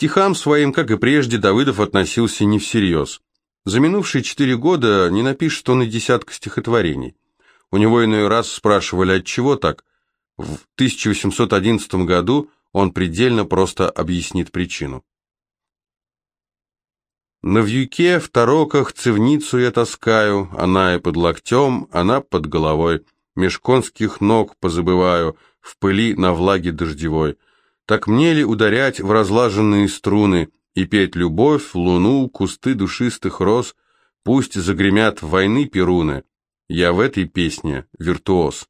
стихам своим, как и прежде, Давыдов относился не всерьез. За минувшие четыре года не напишет он и десятка стихотворений. У него иной раз спрашивали, от чего так. В 1811 году он предельно просто объяснит причину. На вьюке, в тороках, цевницу я таскаю, она и под локтем, она под головой. Меж конских ног позабываю, в пыли на влаге дождевой. Так мне ли ударять в разлаженные струны и петь любовь, луну, кусты душистых роз, пусть загремят войны перуны. Я в этой песне виртуоз.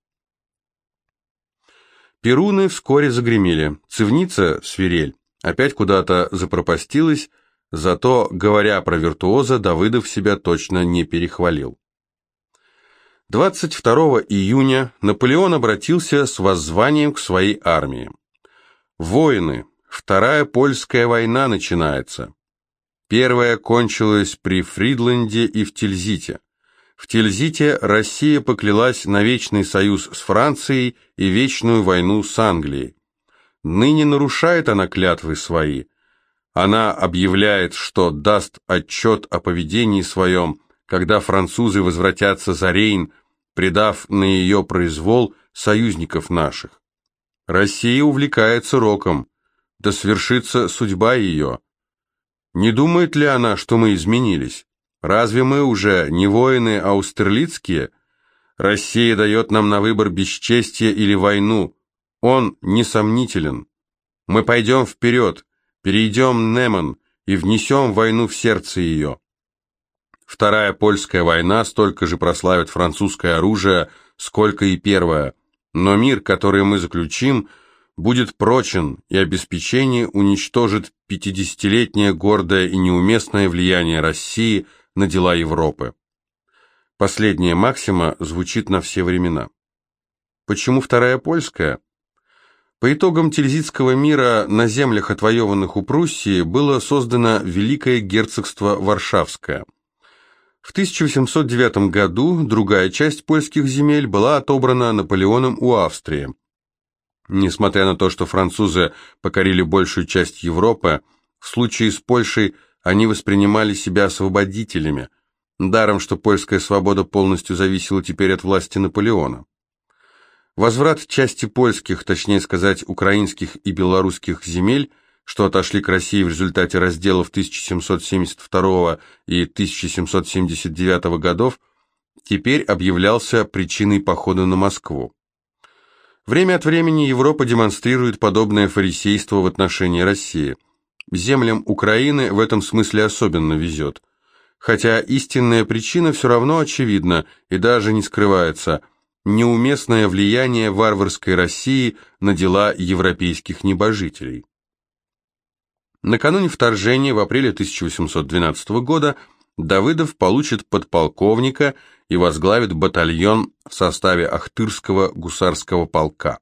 Перуны вскоре загремели. Цивница, свирель, опять куда-то запропастилась, Зато, говоря про виртуоза, Давыдов себя точно не перехвалил. 22 июня Наполеон обратился с воззванием к своей армии. «Воины, Вторая польская война начинается. Первая кончилась при Фридленде и в Тильзите. В Тильзите Россия поклялась на вечный союз с Францией и вечную войну с Англией. Ныне нарушает она клятвы свои – она объявляет, что даст отчет о поведении своем, когда французы возвратятся за Рейн, предав на ее произвол союзников наших. Россия увлекается роком, да свершится судьба ее. Не думает ли она, что мы изменились? Разве мы уже не воины аустерлицкие? Россия дает нам на выбор бесчестие или войну. Он несомнителен. Мы пойдем вперед, Перейдем Неман и внесем войну в сердце ее. Вторая польская война столько же прославит французское оружие, сколько и первая, но мир, который мы заключим, будет прочен, и обеспечение уничтожит пятидесятилетнее гордое и неуместное влияние России на дела Европы. Последняя максима звучит на все времена. Почему вторая польская? По итогам Тильзитского мира на землях, отвоеванных у Пруссии, было создано Великое герцогство Варшавское. В 1809 году другая часть польских земель была отобрана Наполеоном у Австрии. Несмотря на то, что французы покорили большую часть Европы, в случае с Польшей они воспринимали себя освободителями, даром что польская свобода полностью зависела теперь от власти Наполеона. Возврат части польских, точнее сказать, украинских и белорусских земель, что отошли к России в результате разделов 1772 и 1779 годов, теперь объявлялся причиной похода на Москву. Время от времени Европа демонстрирует подобное фарисейство в отношении России. Землям Украины в этом смысле особенно везет. Хотя истинная причина все равно очевидна и даже не скрывается – неуместное влияние варварской России на дела европейских небожителей. Накануне вторжения в апреле 1812 года Давыдов получит подполковника и возглавит батальон в составе Ахтырского гусарского полка.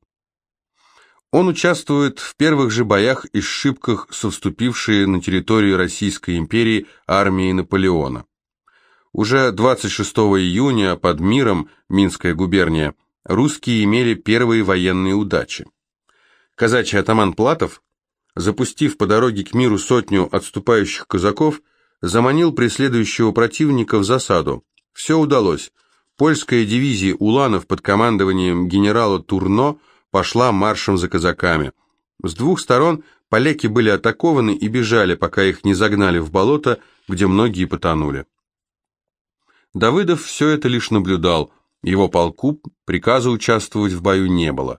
Он участвует в первых же боях и сшибках со вступившей на территорию Российской империи армией Наполеона. Уже 26 июня под Миром, Минская губерния, русские имели первые военные удачи. Казачий атаман Платов, запустив по дороге к миру сотню отступающих казаков, заманил преследующего противника в засаду. Все удалось. Польская дивизия Уланов под командованием генерала Турно пошла маршем за казаками. С двух сторон поляки были атакованы и бежали, пока их не загнали в болото, где многие потонули. Давыдов все это лишь наблюдал, его полку приказа участвовать в бою не было.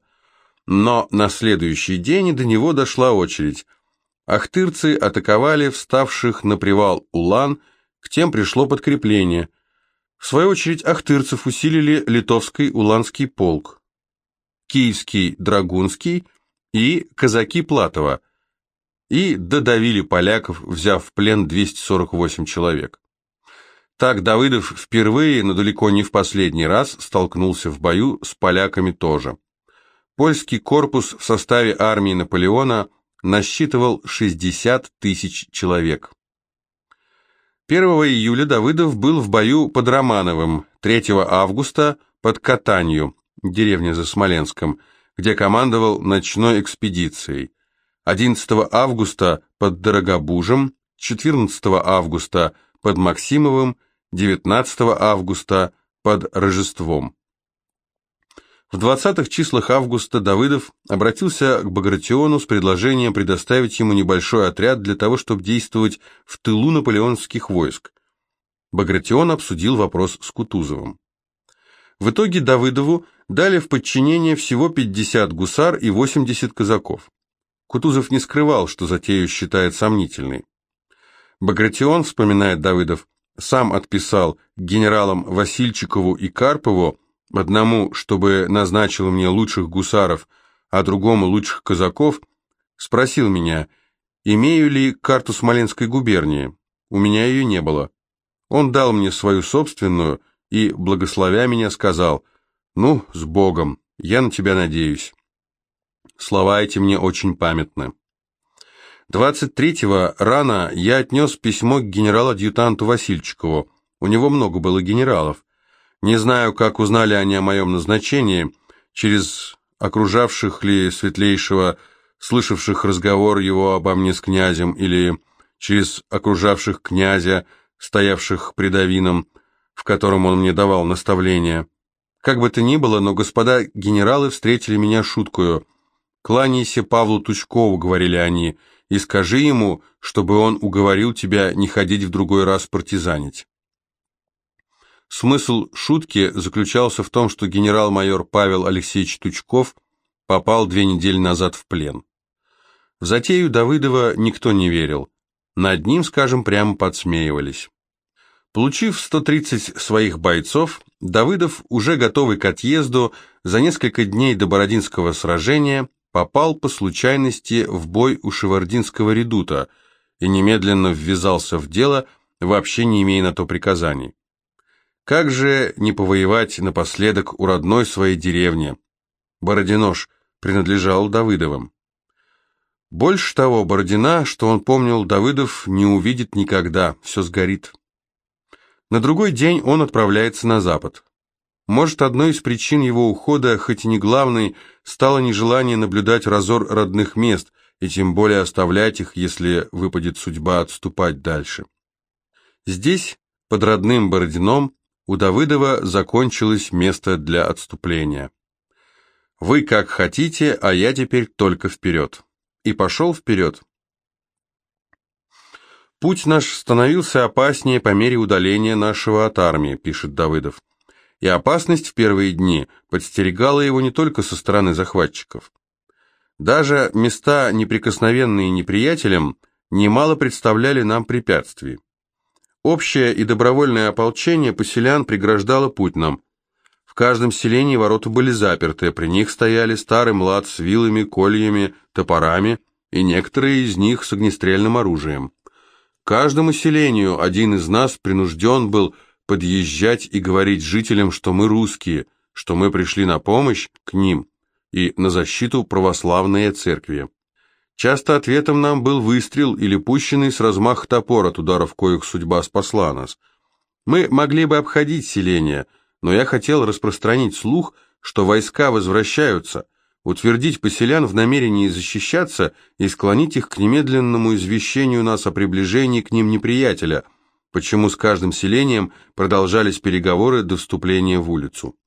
Но на следующий день до него дошла очередь. Ахтырцы атаковали вставших на привал Улан, к тем пришло подкрепление. В свою очередь ахтырцев усилили литовский Уланский полк, киевский Драгунский и казаки Платова, и додавили поляков, взяв в плен 248 человек. Так Давыдов впервые, но далеко не в последний раз, столкнулся в бою с поляками тоже. Польский корпус в составе армии Наполеона насчитывал 60 тысяч человек. 1 июля Давыдов был в бою под Романовым, 3 августа под Катанью, деревня за Смоленском, где командовал ночной экспедицией. 11 августа под Дорогобужем, 14 августа под Максимовым, 19 августа под Рождеством. В 20-х числах августа Давыдов обратился к Багратиону с предложением предоставить ему небольшой отряд для того, чтобы действовать в тылу наполеонских войск. Багратион обсудил вопрос с Кутузовым. В итоге Давыдову дали в подчинение всего 50 гусар и 80 казаков. Кутузов не скрывал, что затею считает сомнительной. Багратион, вспоминает Давыдов, сам отписал генералам Васильчикову и Карпову одному, чтобы назначил мне лучших гусаров, а другому лучших казаков, спросил меня, имею ли карту Смоленской губернии. У меня ее не было. Он дал мне свою собственную и, благословя меня, сказал, «Ну, с Богом, я на тебя надеюсь». Слова эти мне очень памятны. 23-го рано я отнес письмо к генерал-адъютанту Васильчикову. У него много было генералов. Не знаю, как узнали они о моем назначении, через окружавших ли светлейшего, слышавших разговор его обо мне с князем, или через окружавших князя, стоявших пред Авином, в котором он мне давал наставления. Как бы то ни было, но господа генералы встретили меня шуткою. «Кланяйся Павлу Тучкову», — говорили они, — «и скажи ему, чтобы он уговорил тебя не ходить в другой раз партизанить». Смысл шутки заключался в том, что генерал-майор Павел Алексеевич Тучков попал две недели назад в плен. В затею Давыдова никто не верил. Над ним, скажем, прямо подсмеивались. Получив 130 своих бойцов, Давыдов, уже готовый к отъезду, за несколько дней до Бородинского сражения попал по случайности в бой у Шевардинского редута и немедленно ввязался в дело, вообще не имея на то приказаний. Как же не повоевать напоследок у родной своей деревни? Бородинош принадлежал Давыдовым. Больше того, Бородина, что он помнил, Давыдов не увидит никогда, все сгорит. На другой день он отправляется на запад. Может, одной из причин его ухода, хоть и не главной, стало нежелание наблюдать разор родных мест, и тем более оставлять их, если выпадет судьба отступать дальше. Здесь, под родным Бородином, у Давыдова закончилось место для отступления. «Вы как хотите, а я теперь только вперед». И пошел вперед. «Путь наш становился опаснее по мере удаления нашего от армии», пишет Давыдов. И опасность в первые дни подстерегала его не только со стороны захватчиков. Даже места, неприкосновенные неприятелем, немало представляли нам препятствий. Общее и добровольное ополчение поселян преграждало путь нам. В каждом селении ворота были заперты, при них стояли старый млад с вилами, кольями, топорами, и некоторые из них с огнестрельным оружием. Каждому селению один из нас принужден был подъезжать и говорить жителям, что мы русские, что мы пришли на помощь к ним и на защиту православной церкви. Часто ответом нам был выстрел или пущенный с размаха топор от ударов коих судьба спасла нас. Мы могли бы обходить селение, но я хотел распространить слух, что войска возвращаются, утвердить поселян в намерении защищаться и склонить их к немедленному извещению нас о приближении к ним неприятеля, почему с каждым селением продолжались переговоры до вступления в улицу.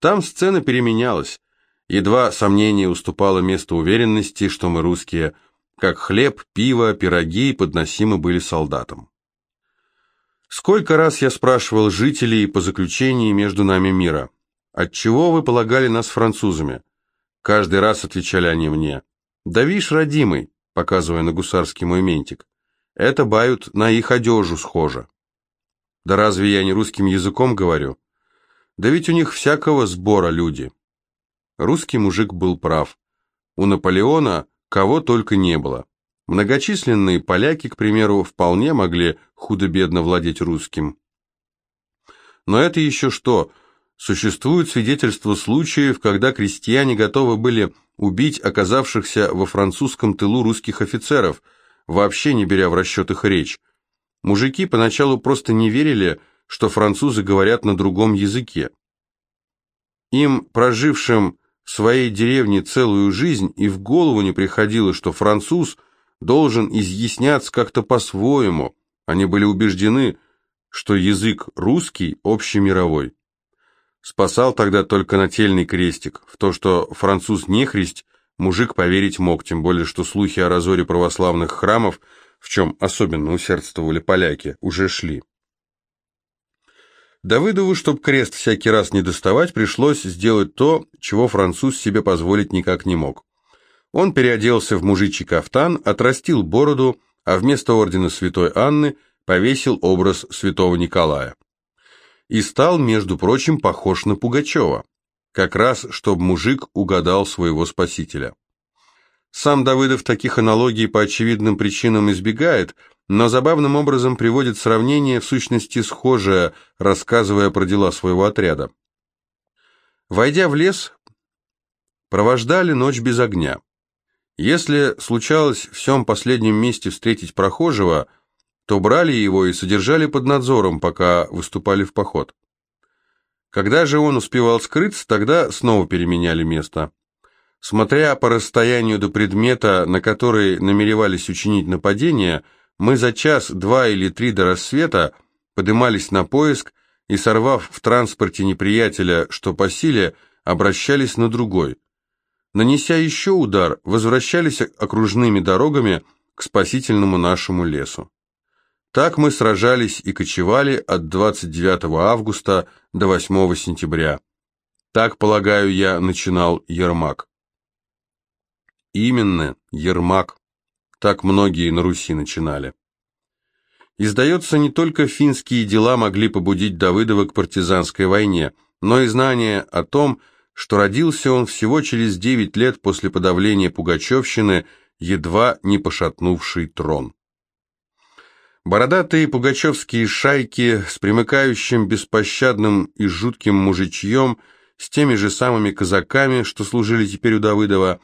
Там сцена переменялась. Едва сомнение уступало место уверенности, что мы русские, как хлеб, пиво, пироги подносимы были солдатам. Сколько раз я спрашивал жителей по заключении между нами мира, отчего вы полагали нас французами? Каждый раз отвечали они мне, да вишь, родимый, показывая на гусарский мой ментик, это бают на их одежу схоже. Да разве я не русским языком говорю? Да ведь у них всякого сбора люди. Русский мужик был прав. У Наполеона кого только не было. Многочисленные поляки, к примеру, вполне могли худо-бедно владеть русским. Но это еще что? Существуют свидетельства случаев, когда крестьяне готовы были убить оказавшихся во французском тылу русских офицеров, вообще не беря в расчет их речь. Мужики поначалу просто не верили, что французы говорят на другом языке. Им, прожившим своей деревне целую жизнь, и в голову не приходило, что француз должен изъясняться как-то по-своему. Они были убеждены, что язык русский общемировой. Спасал тогда только нательный крестик. В то, что француз не христь, мужик поверить мог, тем более, что слухи о разоре православных храмов, в чем особенно усердствовали поляки, уже шли. Давыдову, чтобы крест всякий раз не доставать, пришлось сделать то, чего француз себе позволить никак не мог. Он переоделся в мужичий кафтан, отрастил бороду, а вместо ордена святой Анны повесил образ святого Николая. И стал, между прочим, похож на Пугачева, как раз, чтобы мужик угадал своего спасителя. Сам Давыдов таких аналогий по очевидным причинам избегает – но забавным образом приводит сравнение, в сущности схожее, рассказывая про дела своего отряда. Войдя в лес, провождали ночь без огня. Если случалось в всем последнем месте встретить прохожего, то брали его и содержали под надзором, пока выступали в поход. Когда же он успевал скрыться, тогда снова переменяли место. Смотря по расстоянию до предмета, на который намеревались учинить нападение – мы за час, два или три до рассвета подымались на поиск и, сорвав в транспорте неприятеля, что по силе, обращались на другой. Нанеся еще удар, возвращались окружными дорогами к спасительному нашему лесу. Так мы сражались и кочевали от 29 августа до 8 сентября. Так, полагаю, я начинал Ермак. Именно, Ермак. Так многие на Руси начинали. Издается, не только финские дела могли побудить Давыдова к партизанской войне, но и знание о том, что родился он всего через девять лет после подавления Пугачевщины, едва не пошатнувший трон. Бородатые пугачевские шайки с примыкающим беспощадным и жутким мужичьем, с теми же самыми казаками, что служили теперь у Давыдова,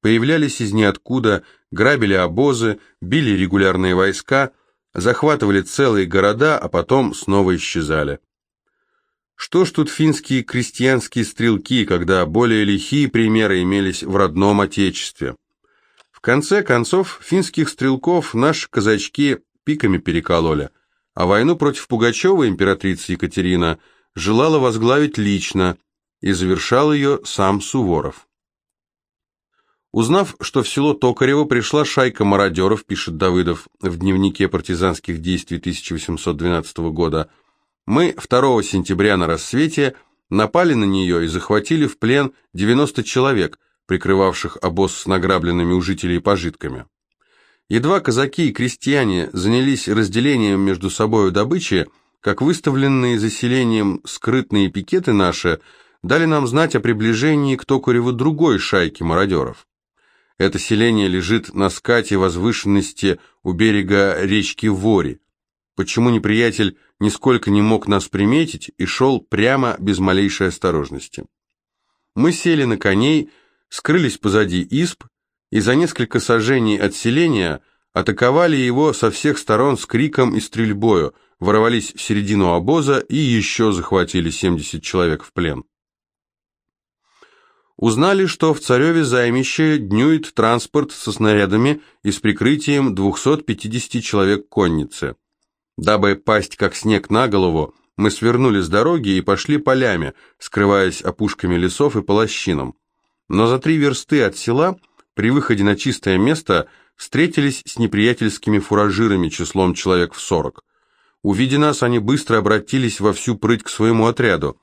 появлялись из ниоткуда, грабили обозы, били регулярные войска, захватывали целые города, а потом снова исчезали. Что ж тут финские крестьянские стрелки, когда более лихие примеры имелись в родном отечестве? В конце концов, финских стрелков наши казачки пиками перекололи, а войну против Пугачева императрица Екатерина желала возглавить лично, и завершал ее сам Суворов. Узнав, что в село Токарево пришла шайка мародеров, пишет Давыдов в дневнике партизанских действий 1812 года, мы 2 сентября на рассвете напали на нее и захватили в плен 90 человек, прикрывавших обоз с награбленными у жителей пожитками. Едва казаки и крестьяне занялись разделением между собою добычи, как выставленные заселением скрытные пикеты наши дали нам знать о приближении к Токареву другой шайки мародеров. Это селение лежит на скате возвышенности у берега речки Вори. Почему неприятель нисколько не мог нас приметить и шел прямо без малейшей осторожности? Мы сели на коней, скрылись позади исп и за несколько сажений от селения атаковали его со всех сторон с криком и стрельбою, ворвались в середину обоза и еще захватили 70 человек в плен. Узнали, что в Цареве займище днюет транспорт со снарядами и с прикрытием 250 человек конницы. Дабы пасть как снег на голову, мы свернули с дороги и пошли полями, скрываясь опушками лесов и полощинам. Но за три версты от села, при выходе на чистое место, встретились с неприятельскими фуражирами числом человек в сорок. Увидя нас, они быстро обратились во всю прыть к своему отряду.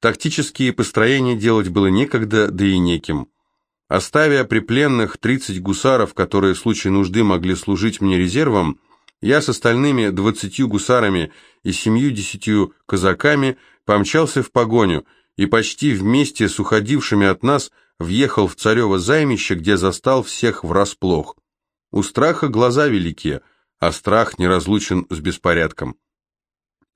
Тактические построения делать было некогда, да и неким. Оставя при пленных 30 гусаров, которые в случае нужды могли служить мне резервом, я с остальными 20 гусарами и 70 казаками помчался в погоню и почти вместе с уходившими от нас въехал в царево займище, где застал всех врасплох. У страха глаза велики, а страх неразлучен с беспорядком.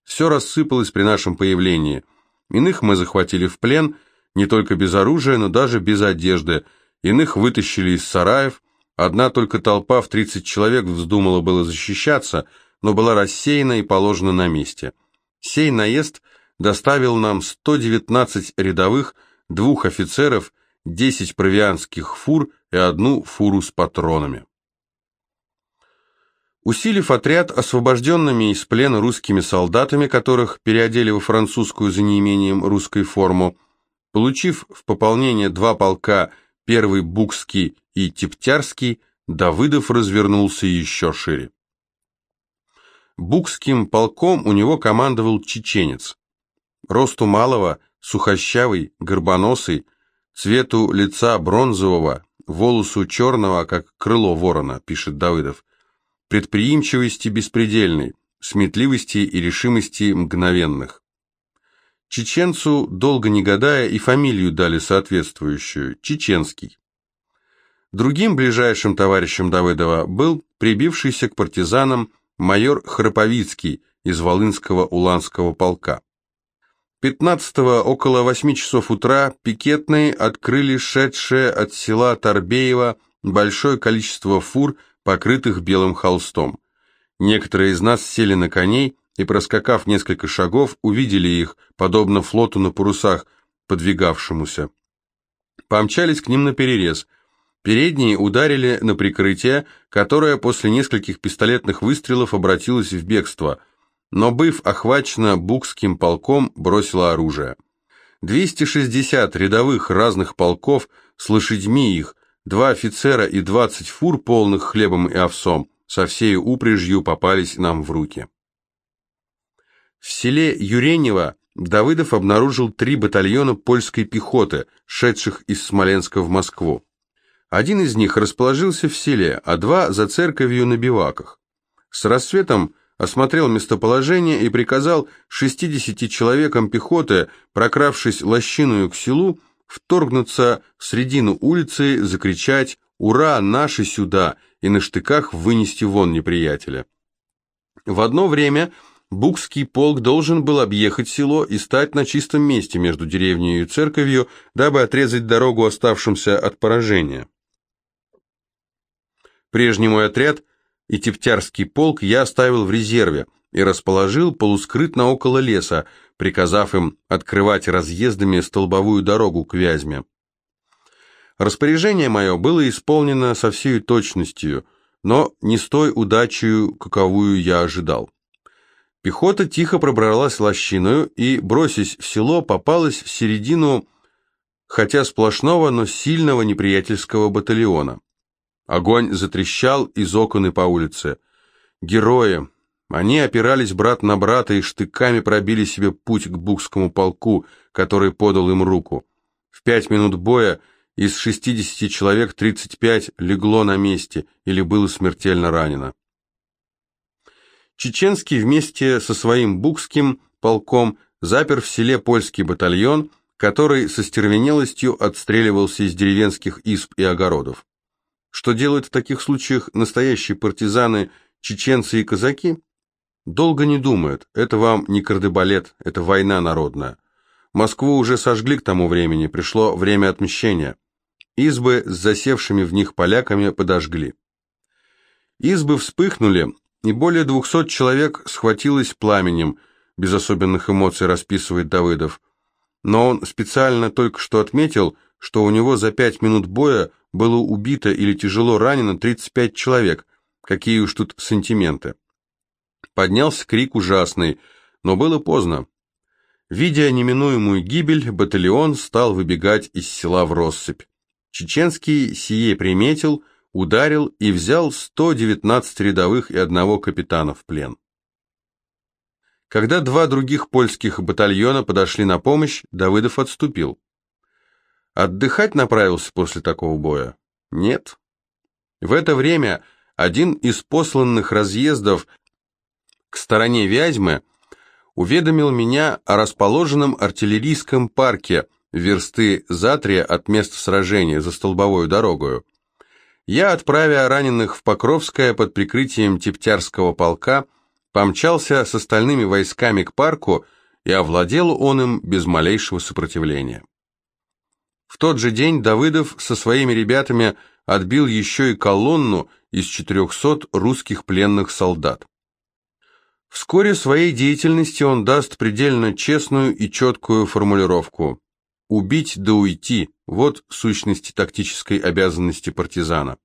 Все рассыпалось при нашем появлении – Иных мы захватили в плен, не только без оружия, но даже без одежды. Иных вытащили из сараев. Одна только толпа в 30 человек вздумала было защищаться, но была рассеяна и положена на месте. Сей наезд доставил нам 119 рядовых, двух офицеров 10 провианских фур и одну фуру с патронами. Усилив отряд освобожденными из плена русскими солдатами, которых переодели во французскую за неимением русской форму, получив в пополнение два полка, первый Букский и Тептярский, Давыдов развернулся еще шире. Букским полком у него командовал чеченец. Росту малого, сухощавый, горбоносый, цвету лица бронзового, волосу черного, как крыло ворона, пишет Давыдов, предприимчивости беспредельной, сметливости и решимости мгновенных. Чеченцу, долго не гадая, и фамилию дали соответствующую – Чеченский. Другим ближайшим товарищем Давыдова был прибившийся к партизанам майор Храповицкий из Волынского Уланского полка. 15-го около 8 часов утра пикетные открыли шедшее от села Торбеево большое количество фур, покрытых белым холстом. Некоторые из нас сели на коней и, проскакав несколько шагов, увидели их, подобно флоту на парусах, подвигавшемуся. Помчались к ним на перерез. Передние ударили на прикрытие, которое после нескольких пистолетных выстрелов обратилось в бегство, но, быв охвачено букским полком, бросило оружие. 260 рядовых разных полков с лошадьми их, два офицера и 20 фур, полных хлебом и овсом, со всей упряжью попались нам в руки. В селе Юренево Давыдов обнаружил три батальона польской пехоты, шедших из Смоленска в Москву. Один из них расположился в селе, а два за церковью на биваках. С рассветом осмотрел местоположение и приказал 60 человекам пехоты, прокравшись лощиную к селу, вторгнуться в средину улицы, закричать «Ура, наши сюда!» и на штыках вынести вон неприятеля. В одно время Букский полк должен был объехать село и стать на чистом месте между деревней и церковью, дабы отрезать дорогу оставшимся от поражения. Прежний мой отряд и Тептярский полк я оставил в резерве и расположил полускрытно около леса, приказав им открывать разъездами столбовую дорогу к Вязьме. Распоряжение мое было исполнено со всей точностью, но не с той удачей, каковую я ожидал. Пехота тихо пробралась лощиною и, бросясь в село, попалась в середину, хотя сплошного, но сильного неприятельского батальона. Огонь затрещал из окон и по улице. Герои! Они опирались брат на брата и штыками пробили себе путь к Букскому полку, который подал им руку. В пять минут боя из 60 человек 35 легло на месте или было смертельно ранено. Чеченский вместе со своим букским полком запер в селе польский батальон, который со стервенелостью отстреливался из деревенских изб и огородов. Что делают в таких случаях настоящие партизаны, чеченцы и казаки? Долго не думают, это вам не кардебалет, это война народная. Москву уже сожгли к тому времени, пришло время отмщения. Избы с засевшими в них поляками подожгли. Избы вспыхнули, и более двухсот человек схватилось пламенем, без особенных эмоций расписывает Давыдов. Но он специально только что отметил, что у него за пять минут боя было убито или тяжело ранено 35 человек, какие уж тут сантименты. Поднялся крик ужасный, но было поздно. Видя неминуемую гибель, батальон стал выбегать из села в россыпь. Чеченский сие приметил, ударил и взял 119 рядовых и одного капитана в плен. Когда два других польских батальона подошли на помощь, Давыдов отступил. Отдыхать направился после такого боя? Нет. В это время один из посланных разъездов к стороне Вязьмы уведомил меня о расположенном артиллерийском парке версты за три от места сражения за столбовой дорогою. Я, отправя раненых в Покровское под прикрытием Тептярского полка, помчался с остальными войсками к парку и овладел он им без малейшего сопротивления. В тот же день Давыдов со своими ребятами отбил еще и колонну из 400 русских пленных солдат. Вскоре своей деятельности он даст предельно честную и четкую формулировку. Убить да уйти – вот сущности тактической обязанности партизана.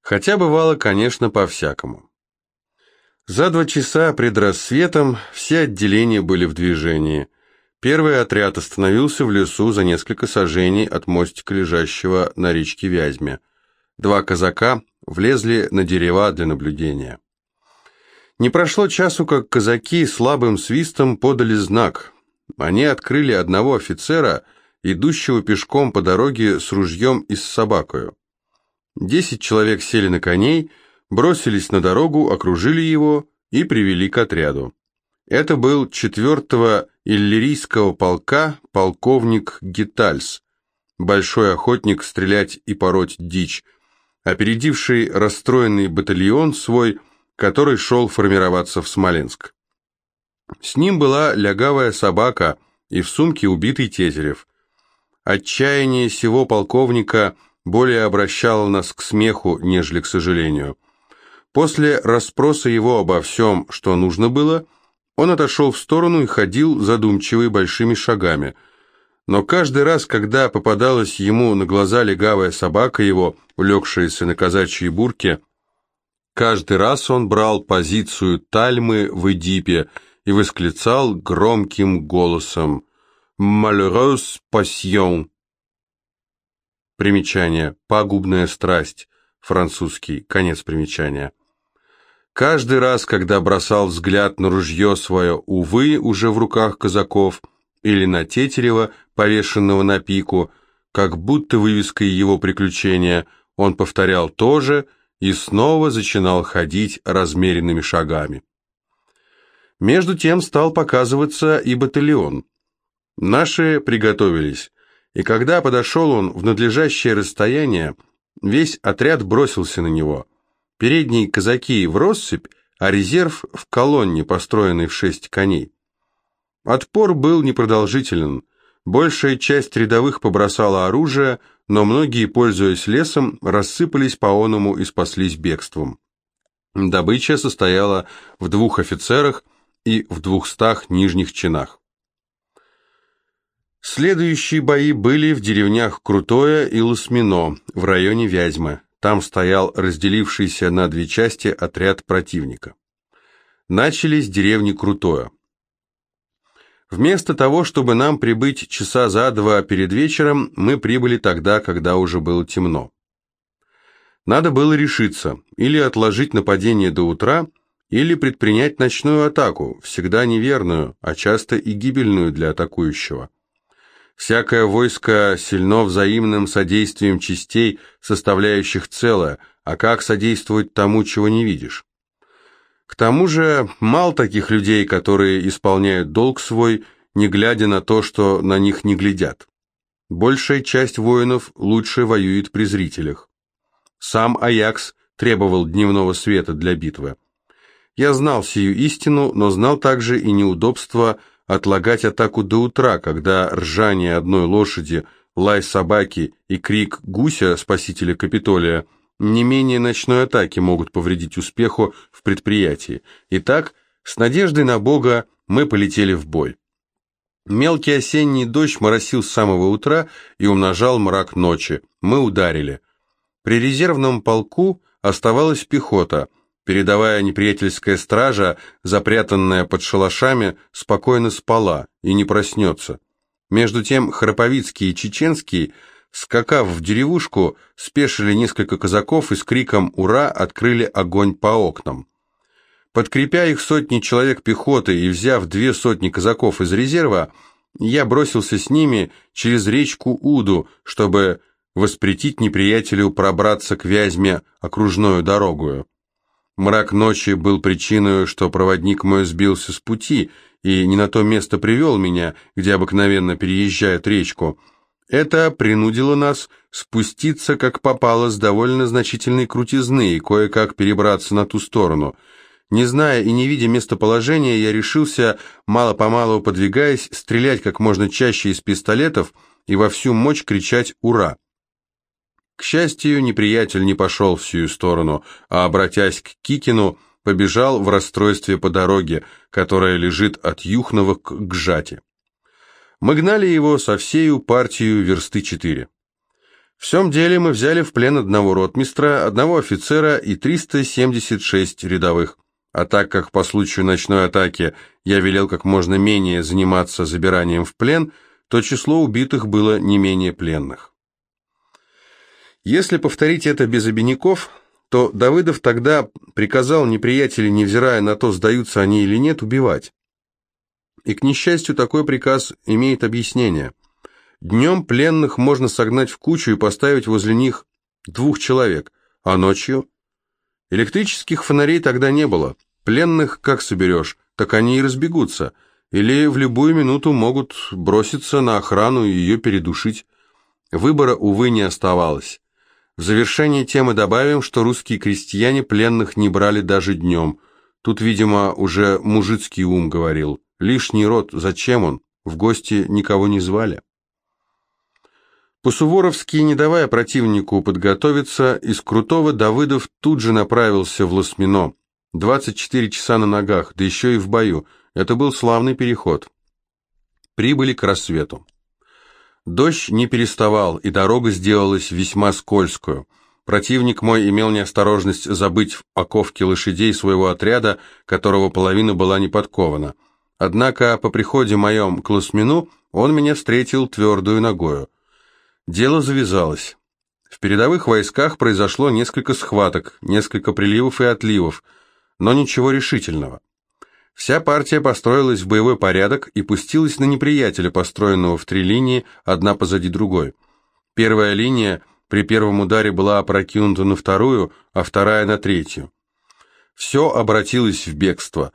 Хотя бывало, конечно, по-всякому. За два часа пред рассветом все отделения были в движении. Первый отряд остановился в лесу за несколько сажений от мостика, лежащего на речке Вязьме. Два казака влезли на дерева для наблюдения. Не прошло часу, как казаки слабым свистом подали знак. Они открыли одного офицера, идущего пешком по дороге с ружьем и с собакою. Десять человек сели на коней, бросились на дорогу, окружили его и привели к отряду. Это был 4-го иллирийского полка полковник Гитальс, большой охотник стрелять и пороть дичь, опередивший расстроенный батальон свой, который шел формироваться в Смоленск. С ним была лягавая собака и в сумке убитый Тетерев. Отчаяние сего полковника более обращало нас к смеху, нежели к сожалению. После расспроса его обо всем, что нужно было, он отошел в сторону и ходил задумчивый большими шагами. Но каждый раз, когда попадалась ему на глаза легавая собака его, улегшаяся на казачьей бурке, каждый раз он брал позицию Тальмы в Эдипе и восклицал громким голосом «Malheureuse passion». Примечание. Пагубная страсть. Французский. Конец примечания. Каждый раз, когда бросал взгляд на ружье свое, увы, уже в руках казаков, или на Тетерева, повешенного на пику, как будто вывеской его приключения, он повторял то же и снова начинал ходить размеренными шагами. Между тем стал показываться и батальон. Наши приготовились, и когда подошел он в надлежащее расстояние, весь отряд бросился на него – Передние казаки в россыпь, а резерв в колонне, построенной в шесть коней. Отпор был непродолжителен. Большая часть рядовых побросала оружие, но многие, пользуясь лесом, рассыпались по оному и спаслись бегством. Добыча состояла в двух офицерах и в двухстах нижних чинах. Следующие бои были в деревнях Крутое и Лосмино в районе Вязьмы. Там стоял разделившийся на две части отряд противника. Начали с деревни Крутое. Вместо того, чтобы нам прибыть часа за два перед вечером, мы прибыли тогда, когда уже было темно. Надо было решиться, или отложить нападение до утра, или предпринять ночную атаку, всегда неверную, а часто и гибельную для атакующего. Всякое войско сильно взаимным содействием частей, составляющих целое, а как содействовать тому, чего не видишь? К тому же, мало таких людей, которые исполняют долг свой, не глядя на то, что на них не глядят. Большая часть воинов лучше воюет при зрителях. Сам Аякс требовал дневного света для битвы. Я знал сию истину, но знал также и неудобство отлагать атаку до утра, когда ржание одной лошади, лай собаки и крик гуся, спасителя Капитолия, не менее ночной атаки могут повредить успеху в предприятии. Итак, с надеждой на Бога мы полетели в бой. Мелкий осенний дождь моросил с самого утра и умножал мрак ночи. Мы ударили. При резервном полку оставалась пехота – Передовая неприятельская стража, запрятанная под шалашами, спокойно спала и не проснется. Между тем Храповицкий и Чеченский, скакав в деревушку, спешили несколько казаков и с криком «Ура!» открыли огонь по окнам. Подкрепя их сотни человек пехоты и взяв две сотни казаков из резерва, я бросился с ними через речку Уду, чтобы воспретить неприятелю пробраться к Вязьме окружную дорогую. Мрак ночи был причиной, что проводник мой сбился с пути и не на то место привел меня, где обыкновенно переезжает речку. Это принудило нас спуститься, как попало, с довольно значительной крутизны и кое-как перебраться на ту сторону. Не зная и не видя местоположения, я решился, мало-помалу подвигаясь, стрелять как можно чаще из пистолетов и во всю мощь кричать «Ура!». К счастью, неприятель не пошел в сию сторону, а, обратясь к Кикину, побежал в расстройстве по дороге, которая лежит от Юхнова к Гжате. Мы гнали его со всею партию версты четыре. В всем деле мы взяли в плен одного ротмистра, одного офицера и 376 рядовых. А так как по случаю ночной атаки я велел как можно менее заниматься забиранием в плен, то число убитых было не менее пленных. Если повторить это без обиняков, то Давыдов тогда приказал неприятелей, невзирая на то, сдаются они или нет, убивать. И, к несчастью, такой приказ имеет объяснение. Днем пленных можно согнать в кучу и поставить возле них двух человек, а ночью? Электрических фонарей тогда не было. Пленных как соберешь, так они и разбегутся. Или в любую минуту могут броситься на охрану и ее передушить. Выбора, увы, не оставалось. В завершение темы добавим, что русские крестьяне пленных не брали даже днем. Тут, видимо, уже мужицкий ум говорил. Лишний род, зачем он? В гости никого не звали. По-суворовски, не давая противнику подготовиться, из Крутого Давыдов тут же направился в Лосмино. 24 часа на ногах, да еще и в бою. Это был славный переход. Прибыли к рассвету. Дождь не переставал, и дорога сделалась весьма скользкую. Противник мой имел неосторожность забыть о ковке лошадей своего отряда, которого половина была не подкована. Однако по приходе моем к Лосмину он меня встретил твердую ногою. Дело завязалось. В передовых войсках произошло несколько схваток, несколько приливов и отливов, но ничего решительного. Вся партия построилась в боевой порядок и пустилась на неприятеля, построенного в три линии, одна позади другой. Первая линия при первом ударе была опрокинута на вторую, а вторая на третью. Все обратилось в бегство.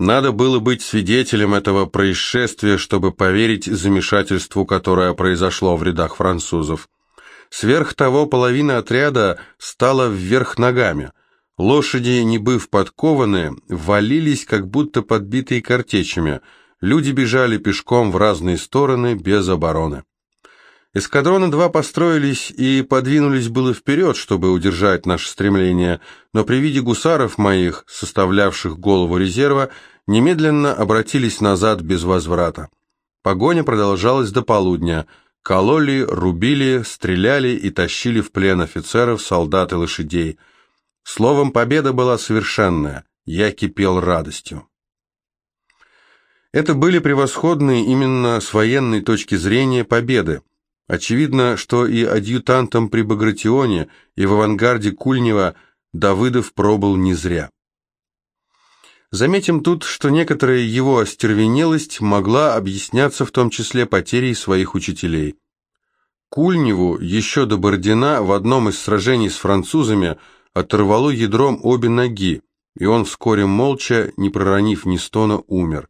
Надо было быть свидетелем этого происшествия, чтобы поверить замешательству, которое произошло в рядах французов. Сверх того, половина отряда стала вверх ногами – Лошади, не быв подкованы, валились, как будто подбитые картечами. Люди бежали пешком в разные стороны, без обороны. Эскадроны два построились и подвинулись было вперед, чтобы удержать наше стремление, но при виде гусаров моих, составлявших голову резерва, немедленно обратились назад без возврата. Погоня продолжалась до полудня. Кололи, рубили, стреляли и тащили в плен офицеров, солдат и лошадей – Словом, победа была совершенная. Я кипел радостью. Это были превосходные именно с военной точки зрения победы. Очевидно, что и адъютантом при Багратионе, и в авангарде Кульнева Давыдов пробыл не зря. Заметим тут, что некоторая его остервенелость могла объясняться в том числе потерей своих учителей. Кульневу еще до Бородина в одном из сражений с французами – оторвало ядром обе ноги, и он вскоре молча, не проронив ни стона, умер.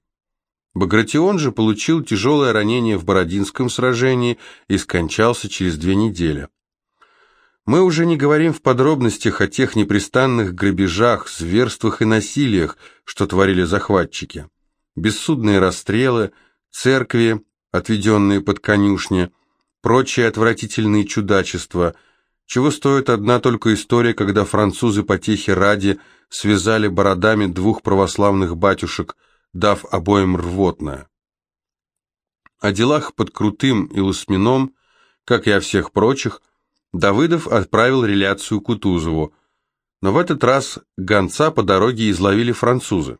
Багратион же получил тяжелое ранение в Бородинском сражении и скончался через две недели. Мы уже не говорим в подробностях о тех непрестанных грабежах, зверствах и насилиях, что творили захватчики. Бессудные расстрелы, церкви, отведенные под конюшни, прочие отвратительные чудачества – чего стоит одна только история, когда французы потехи ради связали бородами двух православных батюшек, дав обоим рвотное. О делах под Крутым и Лусмином, как и о всех прочих, Давыдов отправил реляцию Кутузову, но в этот раз гонца по дороге изловили французы.